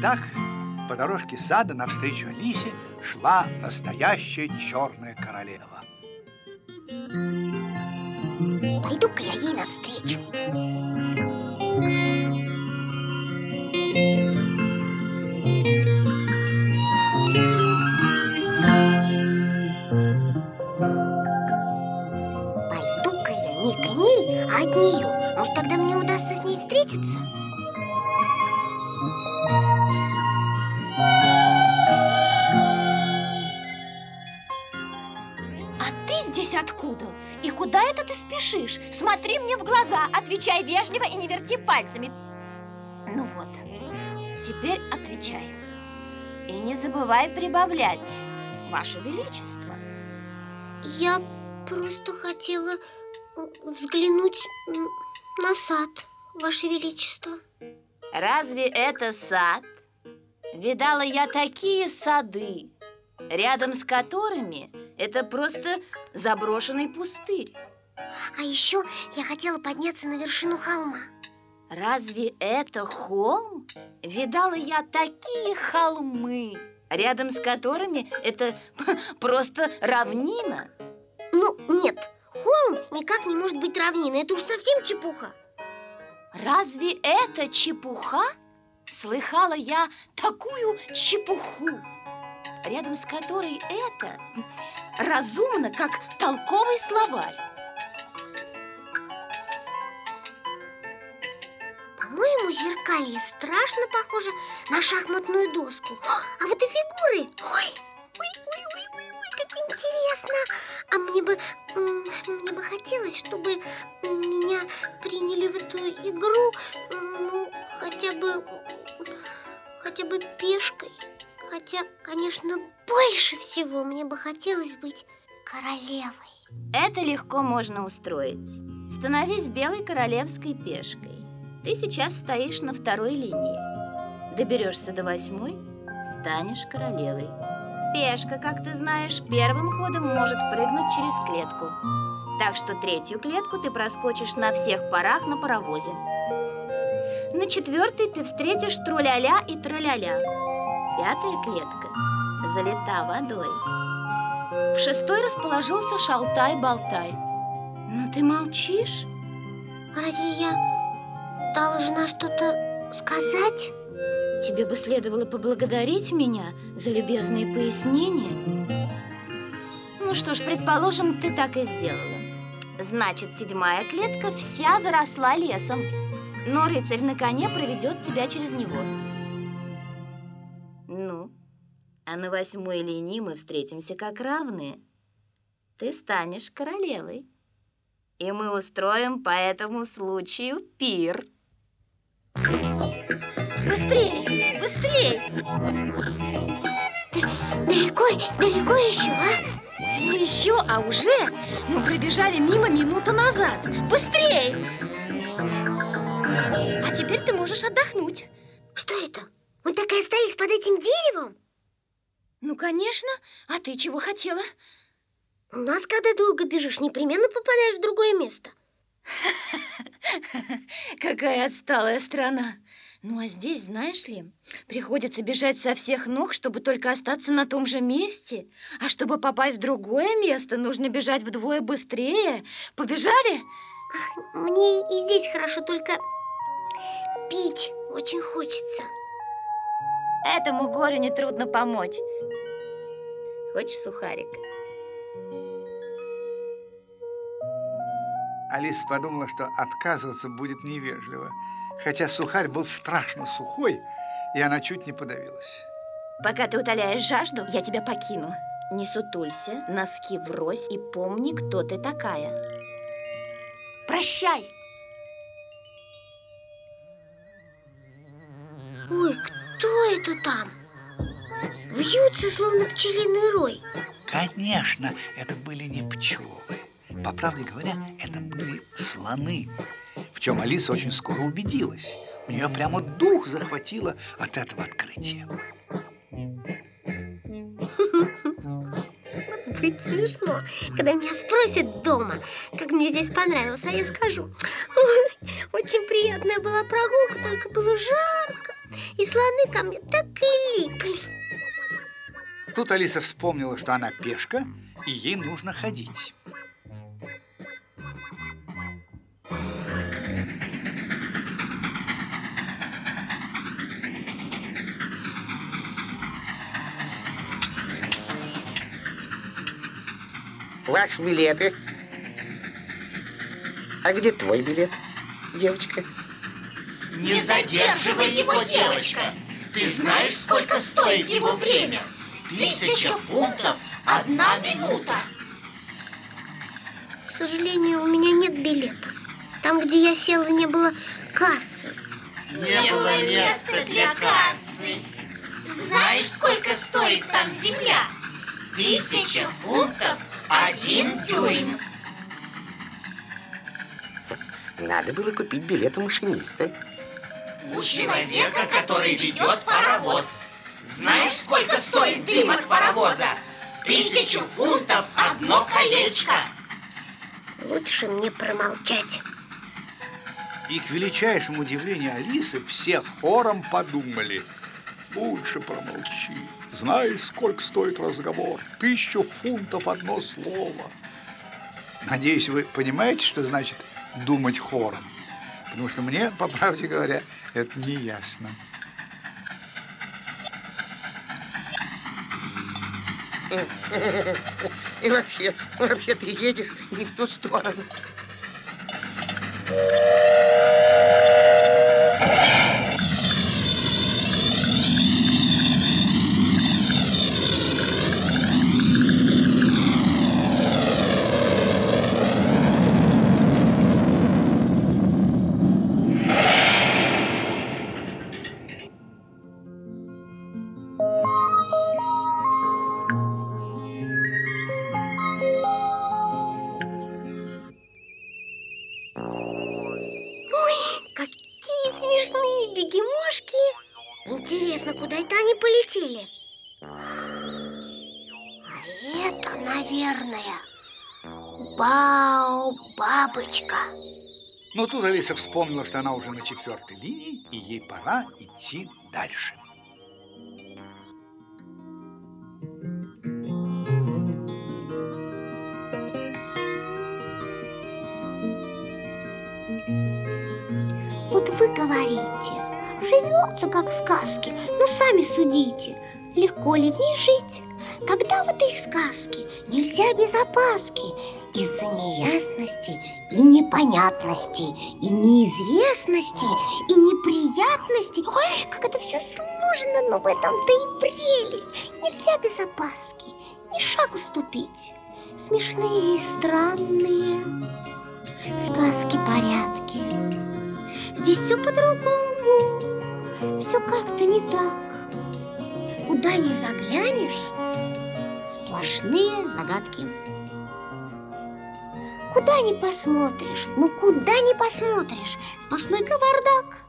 Итак, по дорожке сада навстречу Алисе шла настоящая черная королева. Пойду-ка я ей навстречу. Встретиться? А ты здесь откуда? И куда это ты спешишь? Смотри мне в глаза, отвечай вежливо и не верти пальцами. Ну вот, теперь отвечай. И не забывай прибавлять, Ваше Величество. Я просто хотела взглянуть на сад, Ваше Величество. Разве это сад? Видала я такие сады, рядом с которыми это просто заброшенный пустырь. А еще я хотела подняться на вершину холма. Разве это холм? Видала я такие холмы, рядом с которыми это просто равнина. Ну, нет, холм никак не может быть равниной, это уж совсем чепуха. Разве это чепуха? Слыхала я такую чепуху, рядом с которой это разумно, как толковый словарь. По-моему, зеркалье страшно похоже на шахматную доску. А вот и фигуры. Ой, ой, ой, ой, ой, ой, как интересно. А мне бы, мне бы хотелось, чтобы меня приняли в эту игру, ну, хотя бы, хотя бы пешкой. Хотя, конечно, больше всего мне бы хотелось быть королевой. Это легко можно устроить. Становись белой королевской пешкой. Ты сейчас стоишь на второй линии. Доберешься до восьмой, станешь королевой. Пешка, как ты знаешь, первым ходом может прыгнуть через клетку. Так что третью клетку ты проскочишь на всех парах на паровозе. На четвертой ты встретишь труляля и траляля. Пятая клетка залита водой. В шестой расположился шалтай-болтай. Ну ты молчишь? Разве я должна что-то сказать? Тебе бы следовало поблагодарить меня за любезные пояснения. Ну что ж, предположим, ты так и сделала. Значит, седьмая клетка вся заросла лесом. Но рыцарь на коне проведет тебя через него. Ну, а на восьмой линии мы встретимся как равные. Ты станешь королевой. И мы устроим по этому случаю пир. Быстрее, быстрее! Далеко, далеко еще, а? Ну еще, а уже мы пробежали мимо минуту назад. Быстрее! А теперь ты можешь отдохнуть. Что это? Мы так и остались под этим деревом? Ну, конечно. А ты чего хотела? У нас, когда долго бежишь, непременно попадаешь в другое место. Какая отсталая страна. Ну а здесь, знаешь ли, приходится бежать со всех ног, чтобы только остаться на том же месте. А чтобы попасть в другое место, нужно бежать вдвое быстрее. Побежали? Ах, мне и здесь хорошо, только пить очень хочется. Этому горю нетрудно помочь. Хочешь сухарик? Алиса подумала, что отказываться будет невежливо. Хотя сухарь был страшно сухой, и она чуть не подавилась. Пока ты утоляешь жажду, я тебя покину. Не сутулься, носки врозь и помни, кто ты такая. Прощай! Ой, кто это там? Вьются, словно пчелиный рой. Конечно, это были не пчелы. По правде говоря, это были слоны, в чем Алиса очень скоро убедилась. У нее прямо дух захватило от этого открытия. Будет смешно, когда меня спросят дома, как мне здесь понравилось, а я скажу, «Ой, очень приятная была прогулка, только было жарко, и слоны ко мне так и липли. Тут Алиса вспомнила, что она пешка, и ей нужно ходить. Ваши билеты. А где твой билет, девочка? Не задерживай его, девочка. Ты знаешь, сколько стоит его время? Тысяча фунтов, одна минута. К сожалению, у меня нет билета. Там, где я села, не было кассы. Не было места для кассы. Знаешь, сколько стоит там земля? Тысяча фунтов, один дюйм. Надо было купить билет у машиниста. У человека, который ведет паровоз. Знаешь, сколько стоит дым от паровоза? Тысячу фунтов, одно колечко. Лучше мне промолчать. И к величайшему удивлению Алисы все хором подумали. Лучше промолчи. Знаешь, сколько стоит разговор? Тысячу фунтов одно слово. Надеюсь, вы понимаете, что значит думать хором? Потому что мне, по правде говоря, это не ясно. И вообще, вообще ты едешь не в ту сторону. Полетели? А это, наверное, Бау, бабочка. Но тут Алиса вспомнила, что она уже на четвертой линии, и ей пора идти дальше. Вот вы говорите, живется как в сказке, но сами судите, легко ли в ней жить? Когда в этой сказке нельзя без опаски Из-за неясности и непонятности И неизвестности и неприятностей Ой, как это все сложно, но в этом-то и прелесть. Нельзя без опаски ни шагу ступить. Смешные и странные Сказки порядки Здесь все по-другому Все как-то не так. Куда ни заглянешь Сплошные загадки. Куда ни посмотришь Ну куда ни посмотришь Сплошной кавардак